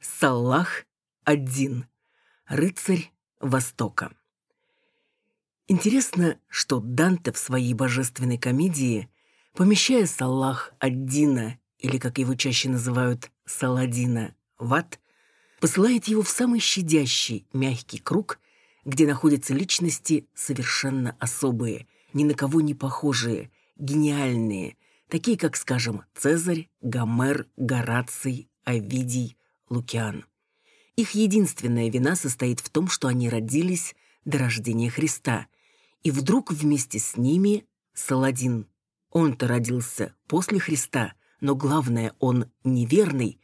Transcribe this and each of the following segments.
Саллах один. Рыцарь Востока. Интересно, что Данте в своей божественной комедии, помещая Саллах Аддина, или, как его чаще называют, Саладина, в ад, посылает его в самый щадящий, мягкий круг, где находятся личности совершенно особые, ни на кого не похожие, гениальные, такие как, скажем, Цезарь, Гомер, Гораций, Овидий, Лукиан. Их единственная вина состоит в том, что они родились до рождения Христа, и вдруг вместе с ними Саладин. Он-то родился после Христа, но главное, он неверный.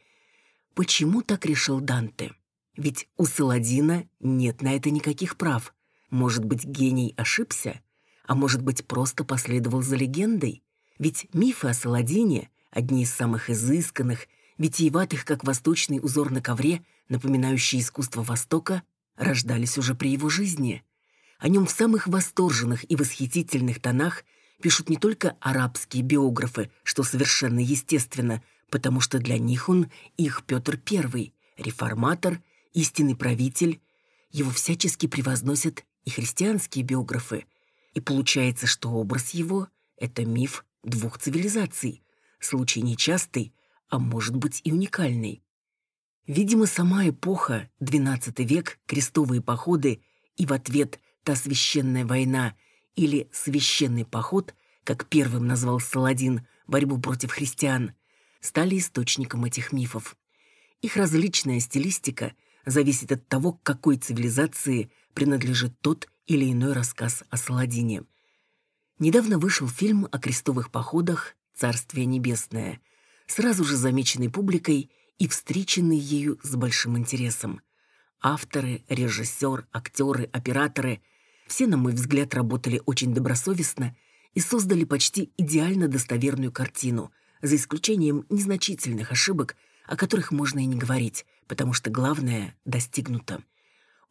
Почему так решил Данте? Ведь у Саладина нет на это никаких прав. Может быть, гений ошибся? А может быть, просто последовал за легендой? Ведь мифы о Саладине, одни из самых изысканных, витиеватых, как восточный узор на ковре, напоминающие искусство Востока, рождались уже при его жизни. О нем в самых восторженных и восхитительных тонах пишут не только арабские биографы, что совершенно естественно, потому что для них он их Петр I, реформатор, истинный правитель. Его всячески превозносят и христианские биографы. И получается, что образ его — это миф двух цивилизаций, случай нечастый, а может быть и уникальный. Видимо, сама эпоха, XII век, крестовые походы и в ответ та священная война или священный поход, как первым назвал Саладин борьбу против христиан, стали источником этих мифов. Их различная стилистика зависит от того, к какой цивилизации принадлежит тот или иной рассказ о Саладине. Недавно вышел фильм о крестовых походах «Царствие небесное», сразу же замеченный публикой и встреченный ею с большим интересом. Авторы, режиссер, актеры, операторы – все, на мой взгляд, работали очень добросовестно и создали почти идеально достоверную картину, за исключением незначительных ошибок, о которых можно и не говорить, потому что главное достигнуто.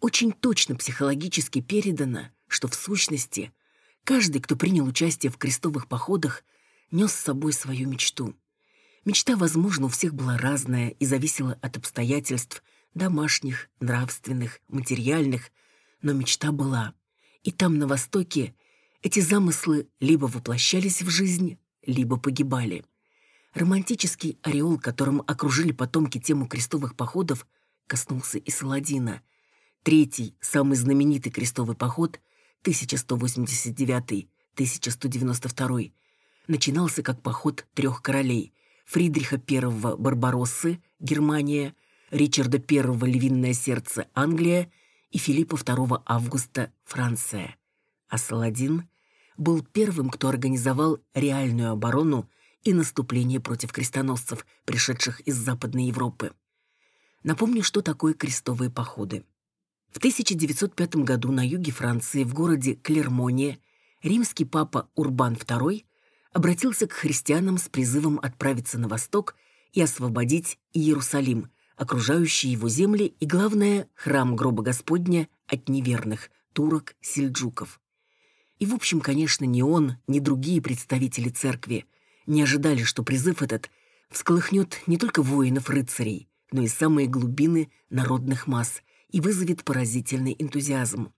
Очень точно психологически передано, что в сущности каждый, кто принял участие в крестовых походах, нес с собой свою мечту. Мечта, возможно, у всех была разная и зависела от обстоятельств домашних, нравственных, материальных, но мечта была. И там, на Востоке, эти замыслы либо воплощались в жизнь, либо погибали. Романтический ореол, которым окружили потомки тему крестовых походов, коснулся и Саладина. Третий, самый знаменитый крестовый поход, 1189-1192, начинался как поход трех королей – Фридриха I Барбароссы, Германия, Ричарда I Львиное сердце, Англия и Филиппа II Августа, Франция. А Саладин был первым, кто организовал реальную оборону и наступление против крестоносцев, пришедших из Западной Европы. Напомню, что такое крестовые походы. В 1905 году на юге Франции, в городе Клермоне, римский папа Урбан II обратился к христианам с призывом отправиться на восток и освободить Иерусалим, окружающие его земли и, главное, храм гроба Господня от неверных, турок, сельджуков. И, в общем, конечно, ни он, ни другие представители церкви не ожидали, что призыв этот всколыхнет не только воинов-рыцарей, но и самые глубины народных масс и вызовет поразительный энтузиазм.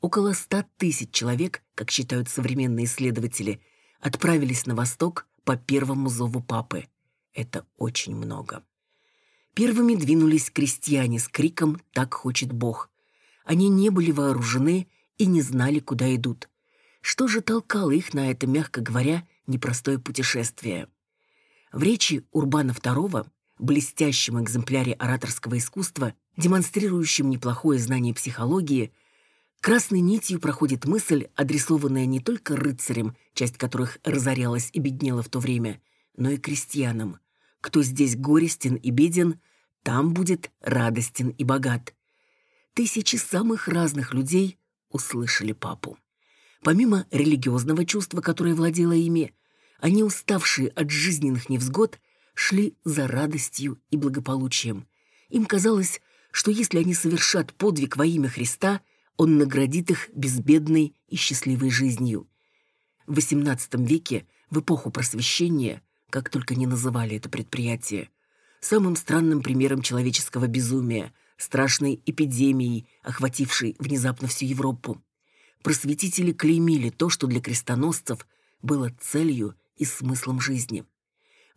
Около ста тысяч человек, как считают современные исследователи, отправились на восток по первому зову папы. Это очень много. Первыми двинулись крестьяне с криком «Так хочет Бог». Они не были вооружены и не знали, куда идут. Что же толкало их на это, мягко говоря, непростое путешествие? В речи Урбана II, блестящем экземпляре ораторского искусства, демонстрирующем неплохое знание психологии, Красной нитью проходит мысль, адресованная не только рыцарям, часть которых разорялась и беднела в то время, но и крестьянам. Кто здесь горестен и беден, там будет радостен и богат. Тысячи самых разных людей услышали папу. Помимо религиозного чувства, которое владело ими, они, уставшие от жизненных невзгод, шли за радостью и благополучием. Им казалось, что если они совершат подвиг во имя Христа – он наградит их безбедной и счастливой жизнью. В XVIII веке, в эпоху просвещения, как только не называли это предприятие, самым странным примером человеческого безумия, страшной эпидемией, охватившей внезапно всю Европу. Просветители клеймили то, что для крестоносцев было целью и смыслом жизни.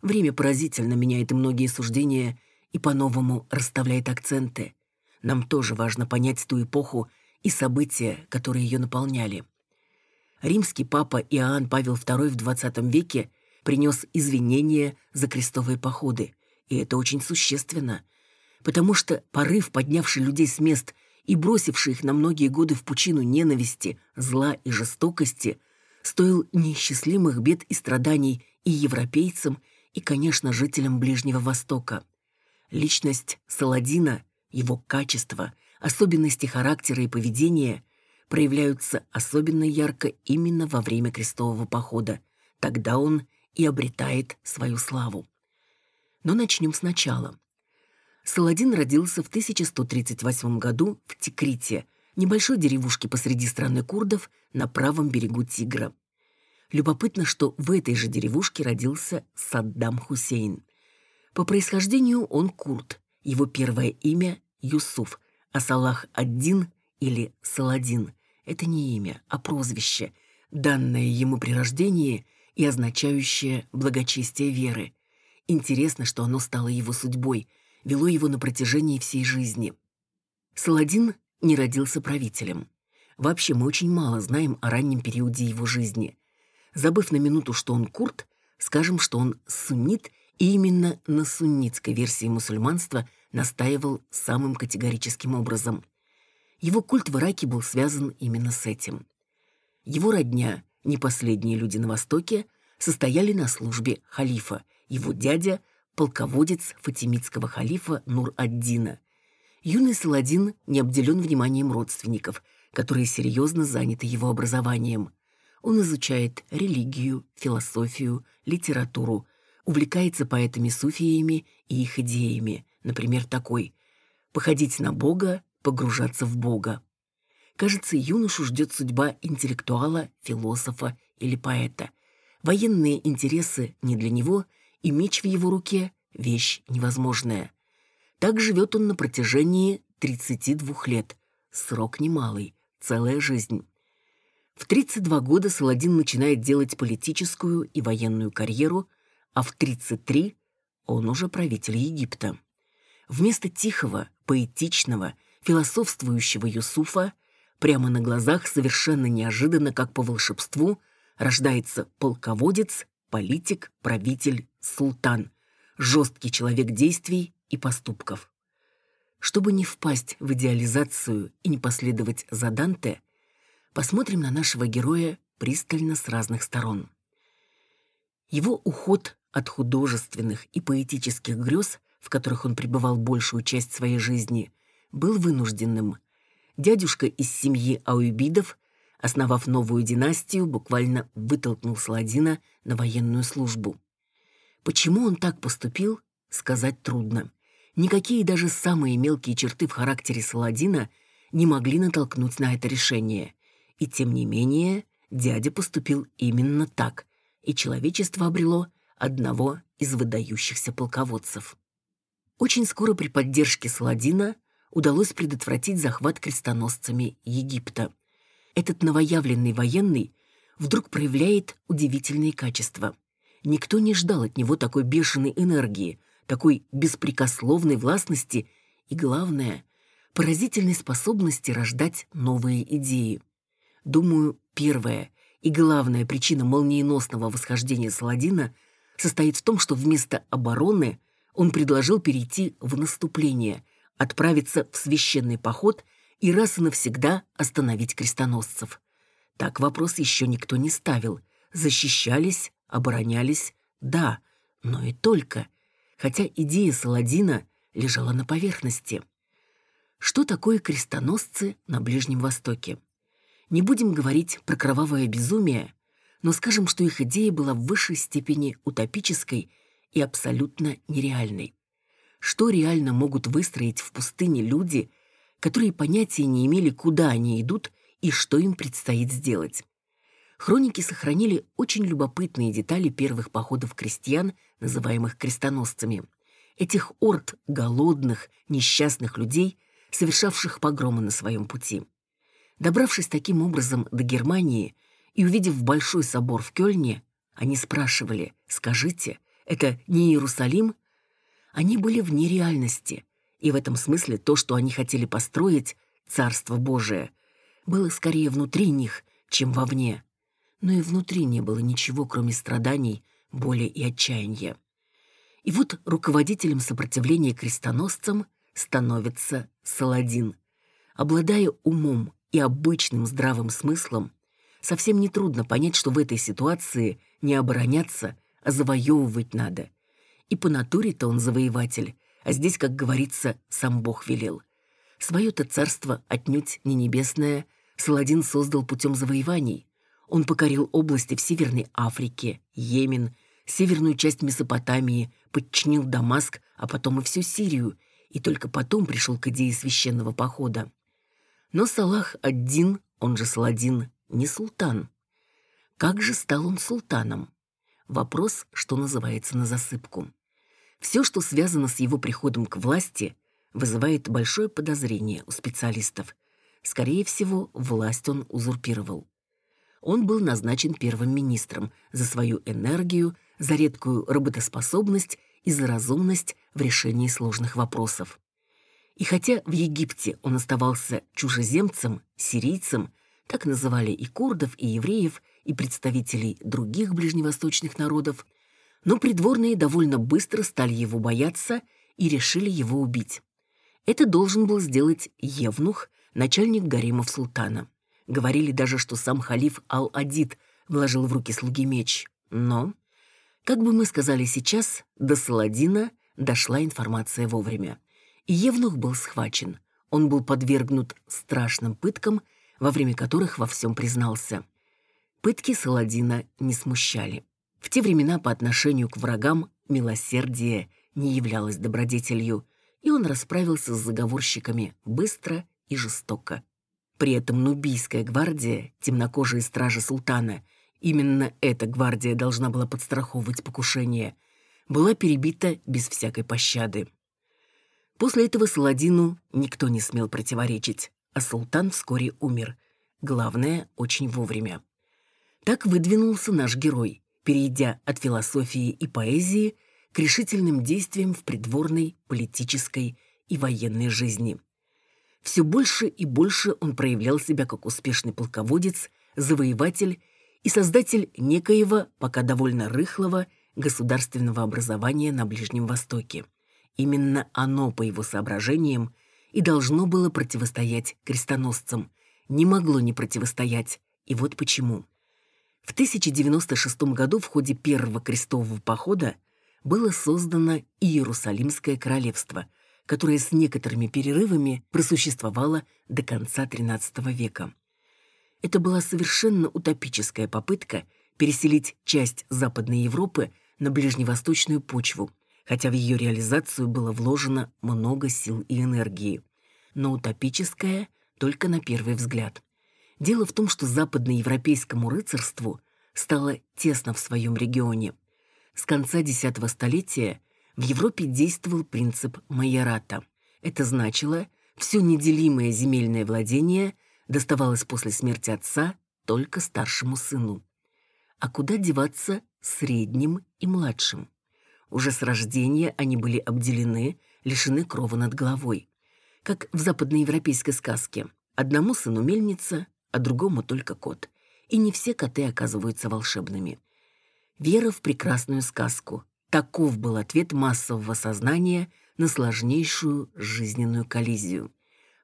Время поразительно меняет и многие суждения и по-новому расставляет акценты. Нам тоже важно понять ту эпоху и события, которые ее наполняли. Римский папа Иоанн Павел II в XX веке принес извинения за крестовые походы, и это очень существенно, потому что порыв, поднявший людей с мест и бросивший их на многие годы в пучину ненависти, зла и жестокости, стоил неисчислимых бед и страданий и европейцам, и, конечно, жителям Ближнего Востока. Личность Саладина, его качества, особенности характера и поведения проявляются особенно ярко именно во время крестового похода. Тогда он и обретает свою славу. Но начнем сначала. Саладин родился в 1138 году в Тикрите, небольшой деревушке посреди страны курдов на правом берегу Тигра. Любопытно, что в этой же деревушке родился Саддам Хусейн. По происхождению он курд, его первое имя – Юсуф, а Салах Аддин или Саладин – это не имя, а прозвище, данное ему при рождении и означающее благочестие веры. Интересно, что оно стало его судьбой, вело его на протяжении всей жизни. Саладин не родился правителем. Вообще мы очень мало знаем о раннем периоде его жизни. Забыв на минуту, что он курд, скажем, что он суннит, и именно на суннитской версии мусульманства настаивал самым категорическим образом. Его культ в Ираке был связан именно с этим. Его родня, не последние люди на Востоке, состояли на службе халифа, его дядя – полководец фатимидского халифа Нур-ад-Дина. Юный Саладин не обделен вниманием родственников, которые серьезно заняты его образованием. Он изучает религию, философию, литературу, увлекается поэтами-суфиями и их идеями, например, такой «походить на Бога, погружаться в Бога». Кажется, юношу ждет судьба интеллектуала, философа или поэта. Военные интересы не для него, и меч в его руке – вещь невозможная. Так живет он на протяжении 32 лет. Срок немалый, целая жизнь. В 32 года Саладин начинает делать политическую и военную карьеру, а в 33 он уже правитель Египта. Вместо тихого, поэтичного, философствующего Юсуфа прямо на глазах совершенно неожиданно, как по волшебству, рождается полководец, политик, правитель, султан, жесткий человек действий и поступков. Чтобы не впасть в идеализацию и не последовать за Данте, посмотрим на нашего героя пристально с разных сторон. Его уход от художественных и поэтических грез, в которых он пребывал большую часть своей жизни, был вынужденным. Дядюшка из семьи Ауибидов, основав новую династию, буквально вытолкнул Саладина на военную службу. Почему он так поступил, сказать трудно. Никакие даже самые мелкие черты в характере Саладина не могли натолкнуть на это решение. И тем не менее, дядя поступил именно так, и человечество обрело одного из выдающихся полководцев. Очень скоро при поддержке Саладина удалось предотвратить захват крестоносцами Египта. Этот новоявленный военный вдруг проявляет удивительные качества. Никто не ждал от него такой бешеной энергии, такой беспрекословной властности и, главное, поразительной способности рождать новые идеи. Думаю, первая и главная причина молниеносного восхождения Саладина состоит в том, что вместо обороны он предложил перейти в наступление, отправиться в священный поход и раз и навсегда остановить крестоносцев. Так вопрос еще никто не ставил. Защищались, оборонялись, да, но и только. Хотя идея Саладина лежала на поверхности. Что такое крестоносцы на Ближнем Востоке? Не будем говорить про кровавое безумие, но скажем, что их идея была в высшей степени утопической и абсолютно нереальной. Что реально могут выстроить в пустыне люди, которые понятия не имели, куда они идут и что им предстоит сделать? Хроники сохранили очень любопытные детали первых походов крестьян, называемых крестоносцами. этих орд голодных, несчастных людей, совершавших погромы на своем пути. Добравшись таким образом до Германии и увидев большой собор в Кёльне, они спрашивали, скажите, это не Иерусалим? Они были вне реальности, и в этом смысле то, что они хотели построить, Царство Божие, было скорее внутри них, чем вовне. Но и внутри не было ничего, кроме страданий, боли и отчаяния. И вот руководителем сопротивления крестоносцам становится Саладин. Обладая умом и обычным здравым смыслом, совсем нетрудно понять, что в этой ситуации не обороняться, завоевывать надо. И по натуре-то он завоеватель, а здесь, как говорится, сам Бог велел. Свое-то царство отнюдь не небесное Саладин создал путем завоеваний. Он покорил области в Северной Африке, Йемен, северную часть Месопотамии, подчинил Дамаск, а потом и всю Сирию, и только потом пришел к идее священного похода. Но Салах один, он же Саладин, не султан. Как же стал он султаном? Вопрос, что называется, на засыпку. Все, что связано с его приходом к власти, вызывает большое подозрение у специалистов. Скорее всего, власть он узурпировал. Он был назначен первым министром за свою энергию, за редкую работоспособность и за разумность в решении сложных вопросов. И хотя в Египте он оставался чужеземцем, сирийцем, так называли и курдов, и евреев, и представителей других ближневосточных народов, но придворные довольно быстро стали его бояться и решили его убить. Это должен был сделать Евнух, начальник гаремов султана. Говорили даже, что сам халиф Ал-Адид вложил в руки слуги меч. Но как бы мы сказали сейчас, до Саладина дошла информация вовремя. И Евнух был схвачен. Он был подвергнут страшным пыткам, во время которых во всем признался. Пытки Саладина не смущали. В те времена по отношению к врагам милосердие не являлось добродетелью, и он расправился с заговорщиками быстро и жестоко. При этом Нубийская гвардия, темнокожие стражи султана — именно эта гвардия должна была подстраховывать покушение, была перебита без всякой пощады. После этого Саладину никто не смел противоречить, а султан вскоре умер. Главное, очень вовремя. Так выдвинулся наш герой, перейдя от философии и поэзии к решительным действиям в придворной, политической и военной жизни. Все больше и больше он проявлял себя как успешный полководец, завоеватель и создатель некоего, пока довольно рыхлого, государственного образования на Ближнем Востоке. Именно оно, по его соображениям, и должно было противостоять крестоносцам. Не могло не противостоять. И вот почему. В 1096 году в ходе первого крестового похода было создано Иерусалимское королевство, которое с некоторыми перерывами просуществовало до конца XIII века. Это была совершенно утопическая попытка переселить часть Западной Европы на ближневосточную почву, хотя в ее реализацию было вложено много сил и энергии. Но утопическая только на первый взгляд. Дело в том, что западноевропейскому рыцарству стало тесно в своем регионе. С конца X столетия в Европе действовал принцип майората. Это значило, все неделимое земельное владение – доставалось после смерти отца только старшему сыну. А куда деваться средним и младшим? Уже с рождения они были обделены, лишены крова над головой. Как в западноевропейской сказке. Одному сыну мельница, а другому только кот. И не все коты оказываются волшебными. Вера в прекрасную сказку. Таков был ответ массового сознания на сложнейшую жизненную коллизию.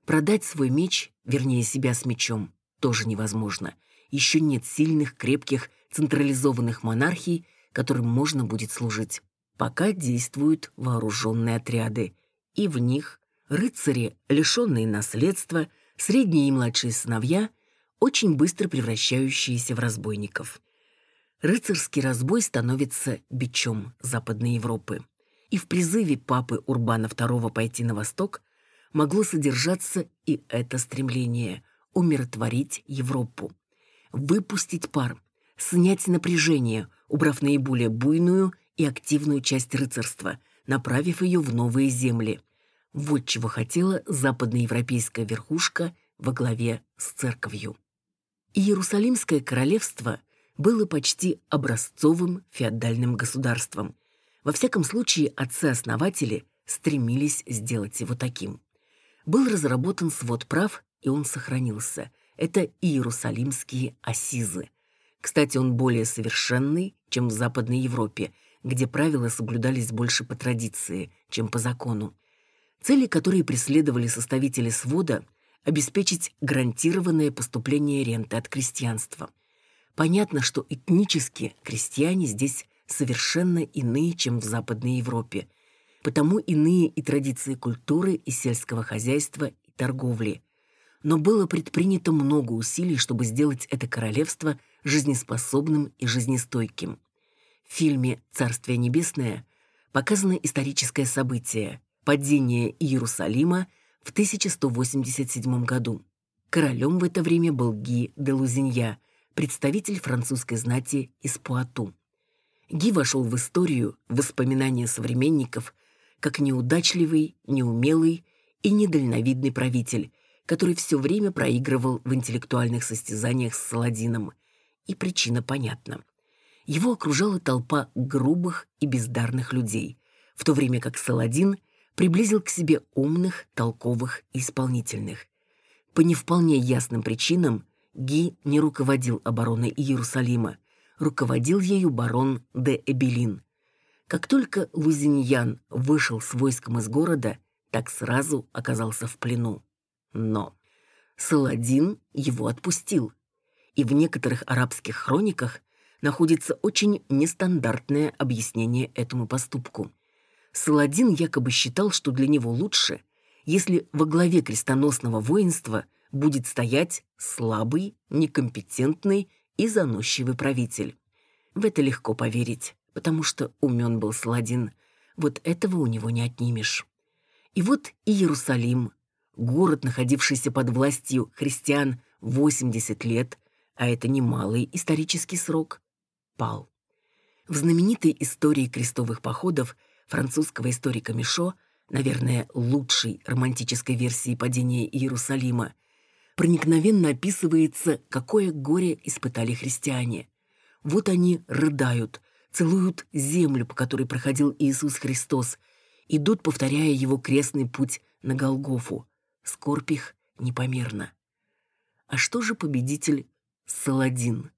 Продать свой меч, вернее себя с мечом, тоже невозможно. Еще нет сильных, крепких, централизованных монархий, которым можно будет служить. Пока действуют вооруженные отряды, и в них рыцари, лишенные наследства, средние и младшие сыновья, очень быстро превращающиеся в разбойников. Рыцарский разбой становится бичом Западной Европы. И в призыве папы Урбана II пойти на восток могло содержаться и это стремление – умиротворить Европу. Выпустить пар, снять напряжение, убрав наиболее буйную и активную часть рыцарства, направив ее в новые земли. Вот чего хотела западноевропейская верхушка во главе с церковью. Иерусалимское королевство было почти образцовым феодальным государством. Во всяком случае, отцы-основатели стремились сделать его таким. Был разработан свод прав, и он сохранился. Это Иерусалимские осизы. Кстати, он более совершенный, чем в Западной Европе, где правила соблюдались больше по традиции, чем по закону. Цели, которые преследовали составители свода – обеспечить гарантированное поступление ренты от крестьянства. Понятно, что этнически крестьяне здесь совершенно иные, чем в Западной Европе, потому иные и традиции культуры, и сельского хозяйства, и торговли. Но было предпринято много усилий, чтобы сделать это королевство жизнеспособным и жизнестойким. В фильме «Царствие небесное» показано историческое событие – падение Иерусалима – в 1187 году. Королем в это время был Ги де Лузинья, представитель французской знати из Пуату. Ги вошел в историю, в воспоминания современников, как неудачливый, неумелый и недальновидный правитель, который все время проигрывал в интеллектуальных состязаниях с Саладином. И причина понятна. Его окружала толпа грубых и бездарных людей, в то время как Саладин – приблизил к себе умных, толковых и исполнительных. По не вполне ясным причинам Ги не руководил обороной Иерусалима, руководил ею барон де Эбелин. Как только Лузиньян вышел с войском из города, так сразу оказался в плену. Но Саладин его отпустил. И в некоторых арабских хрониках находится очень нестандартное объяснение этому поступку – Саладин якобы считал, что для него лучше, если во главе крестоносного воинства будет стоять слабый, некомпетентный и заносчивый правитель. В это легко поверить, потому что умен был Саладин. Вот этого у него не отнимешь. И вот и Иерусалим, город, находившийся под властью христиан 80 лет, а это немалый исторический срок, пал. В знаменитой истории крестовых походов – французского историка Мишо, наверное, лучшей романтической версии падения Иерусалима, проникновенно описывается, какое горе испытали христиане. Вот они рыдают, целуют землю, по которой проходил Иисус Христос, идут, повторяя его крестный путь на Голгофу. Скорбь их непомерна. А что же победитель Саладин?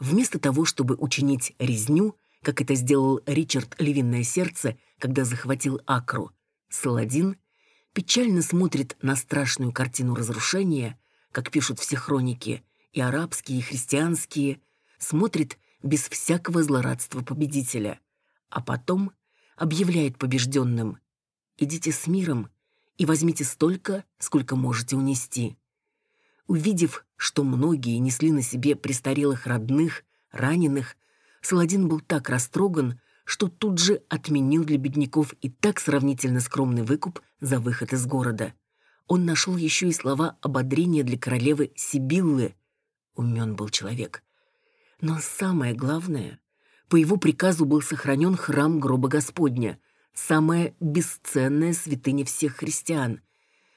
Вместо того, чтобы учинить резню, как это сделал Ричард Львиное сердце, когда захватил Акру. Саладин печально смотрит на страшную картину разрушения, как пишут все хроники, и арабские, и христианские, смотрит без всякого злорадства победителя, а потом объявляет побежденным «Идите с миром и возьмите столько, сколько можете унести». Увидев, что многие несли на себе престарелых родных, раненых, Саладин был так растроган, что тут же отменил для бедняков и так сравнительно скромный выкуп за выход из города. Он нашел еще и слова ободрения для королевы Сибиллы. Умен был человек. Но самое главное, по его приказу был сохранен храм гроба Господня, самая бесценная святыня всех христиан.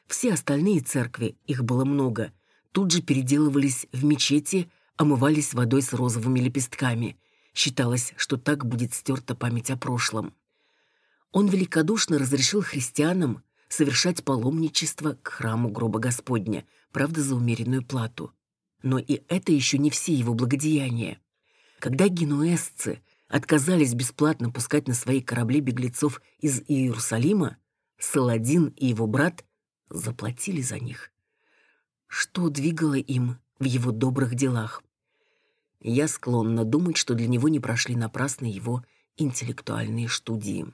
Все остальные церкви, их было много, тут же переделывались в мечети, омывались водой с розовыми лепестками – Считалось, что так будет стерта память о прошлом. Он великодушно разрешил христианам совершать паломничество к храму гроба Господня, правда, за умеренную плату. Но и это еще не все его благодеяния. Когда генуэзцы отказались бесплатно пускать на свои корабли беглецов из Иерусалима, Саладин и его брат заплатили за них. Что двигало им в его добрых делах? Я склонна думать, что для него не прошли напрасно его интеллектуальные студии.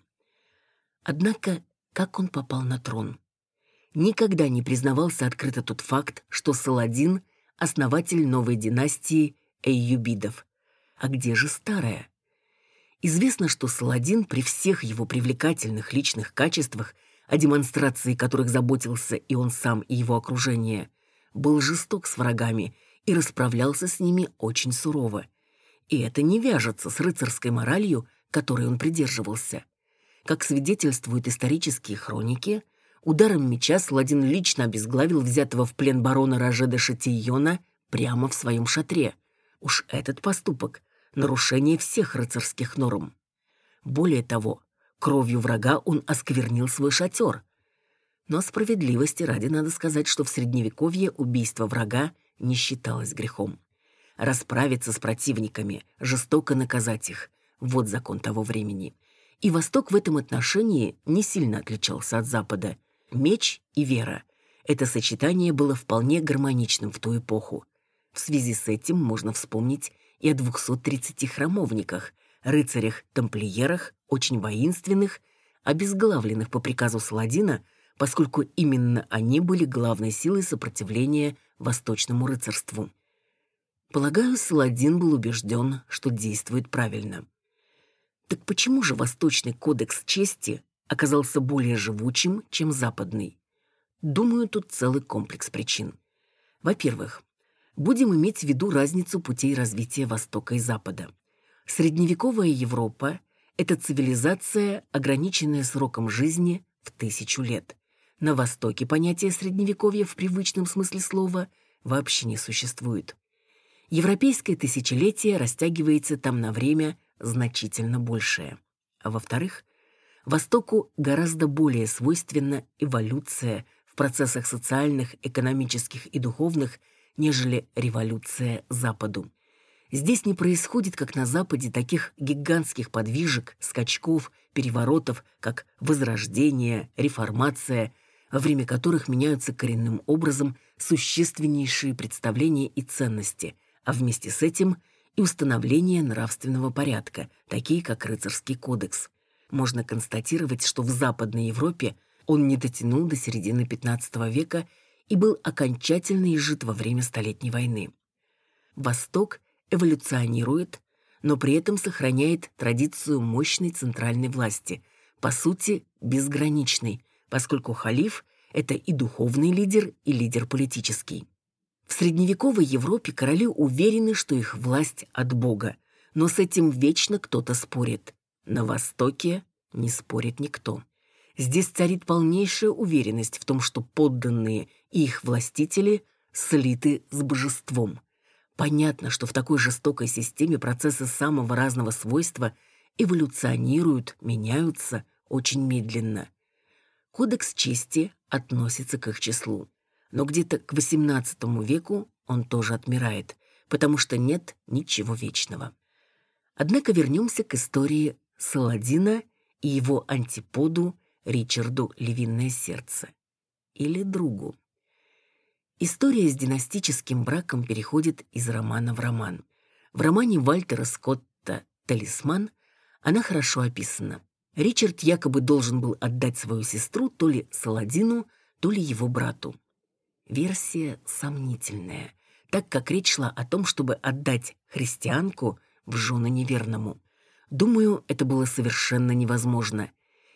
Однако, как он попал на трон? Никогда не признавался открыто тот факт, что Саладин — основатель новой династии Эйюбидов. А где же старая? Известно, что Саладин при всех его привлекательных личных качествах, о демонстрации которых заботился и он сам, и его окружение, был жесток с врагами — и расправлялся с ними очень сурово. И это не вяжется с рыцарской моралью, которой он придерживался. Как свидетельствуют исторические хроники, ударом меча Саладин лично обезглавил взятого в плен барона Роже де Шатийона прямо в своем шатре. Уж этот поступок — нарушение всех рыцарских норм. Более того, кровью врага он осквернил свой шатер. Но справедливости ради надо сказать, что в Средневековье убийство врага не считалось грехом. Расправиться с противниками, жестоко наказать их — вот закон того времени. И Восток в этом отношении не сильно отличался от Запада. Меч и вера — это сочетание было вполне гармоничным в ту эпоху. В связи с этим можно вспомнить и о 230 храмовниках, рыцарях-тамплиерах, очень воинственных, обезглавленных по приказу Саладина, поскольку именно они были главной силой сопротивления восточному рыцарству. Полагаю, Саладин был убежден, что действует правильно. Так почему же Восточный кодекс чести оказался более живучим, чем Западный? Думаю, тут целый комплекс причин. Во-первых, будем иметь в виду разницу путей развития Востока и Запада. Средневековая Европа – это цивилизация, ограниченная сроком жизни в тысячу лет. На Востоке понятие Средневековья в привычном смысле слова вообще не существует. Европейское тысячелетие растягивается там на время значительно большее. А во-вторых, Востоку гораздо более свойственна эволюция в процессах социальных, экономических и духовных, нежели революция Западу. Здесь не происходит, как на Западе, таких гигантских подвижек, скачков, переворотов, как возрождение, реформация, во время которых меняются коренным образом существеннейшие представления и ценности, а вместе с этим и установление нравственного порядка, такие как рыцарский кодекс. Можно констатировать, что в Западной Европе он не дотянул до середины XV века и был окончательно изжит во время Столетней войны. Восток эволюционирует, но при этом сохраняет традицию мощной центральной власти, по сути, безграничной, поскольку халиф – это и духовный лидер, и лидер политический. В средневековой Европе короли уверены, что их власть от Бога, но с этим вечно кто-то спорит. На Востоке не спорит никто. Здесь царит полнейшая уверенность в том, что подданные и их властители слиты с божеством. Понятно, что в такой жестокой системе процессы самого разного свойства эволюционируют, меняются очень медленно. Кодекс чести относится к их числу. Но где-то к XVIII веку он тоже отмирает, потому что нет ничего вечного. Однако вернемся к истории Саладина и его антиподу Ричарду Львиное сердце. Или другу. История с династическим браком переходит из романа в роман. В романе Вальтера Скотта «Талисман» она хорошо описана. Ричард якобы должен был отдать свою сестру то ли Саладину, то ли его брату. Версия сомнительная, так как речь шла о том, чтобы отдать христианку в жены неверному. Думаю, это было совершенно невозможно.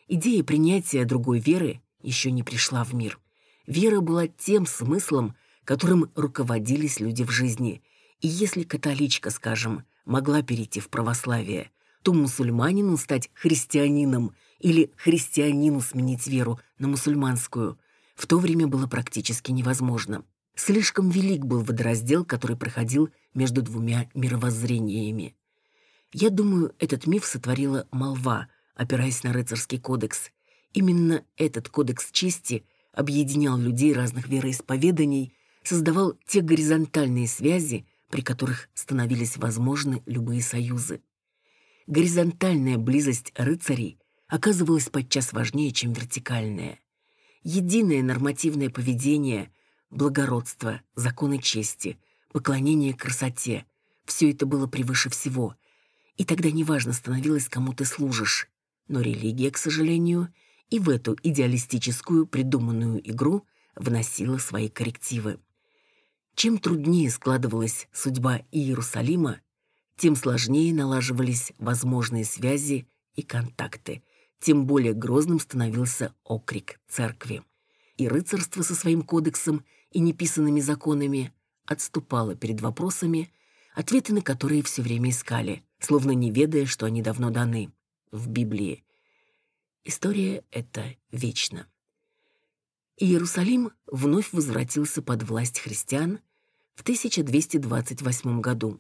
Идея принятия другой веры еще не пришла в мир. Вера была тем смыслом, которым руководились люди в жизни. И если католичка, скажем, могла перейти в православие, то мусульманину стать христианином или христианину сменить веру на мусульманскую в то время было практически невозможно. Слишком велик был водораздел, который проходил между двумя мировоззрениями. Я думаю, этот миф сотворила молва, опираясь на рыцарский кодекс. Именно этот кодекс чести объединял людей разных вероисповеданий, создавал те горизонтальные связи, при которых становились возможны любые союзы. Горизонтальная близость рыцарей оказывалась подчас важнее, чем вертикальная. Единое нормативное поведение, благородство, законы чести, поклонение красоте — все это было превыше всего. И тогда неважно становилось, кому ты служишь. Но религия, к сожалению, и в эту идеалистическую придуманную игру вносила свои коррективы. Чем труднее складывалась судьба Иерусалима, тем сложнее налаживались возможные связи и контакты, тем более грозным становился окрик церкви. И рыцарство со своим кодексом и неписанными законами отступало перед вопросами, ответы на которые все время искали, словно не ведая, что они давно даны в Библии. История эта вечна. Иерусалим вновь возвратился под власть христиан в 1228 году,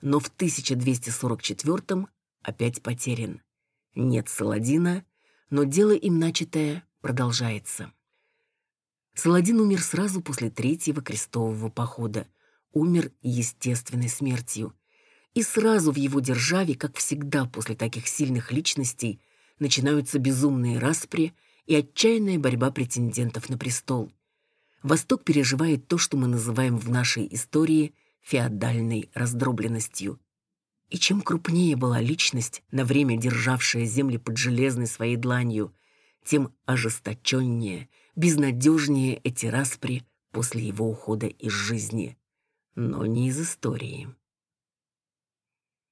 но в 1244 опять потерян. Нет Саладина, но дело им начатое продолжается. Саладин умер сразу после третьего крестового похода, умер естественной смертью. И сразу в его державе, как всегда после таких сильных личностей, начинаются безумные распри и отчаянная борьба претендентов на престол. Восток переживает то, что мы называем в нашей истории феодальной раздробленностью. И чем крупнее была личность, на время державшая земли под железной своей дланью, тем ожесточеннее, безнадежнее эти распри после его ухода из жизни. Но не из истории.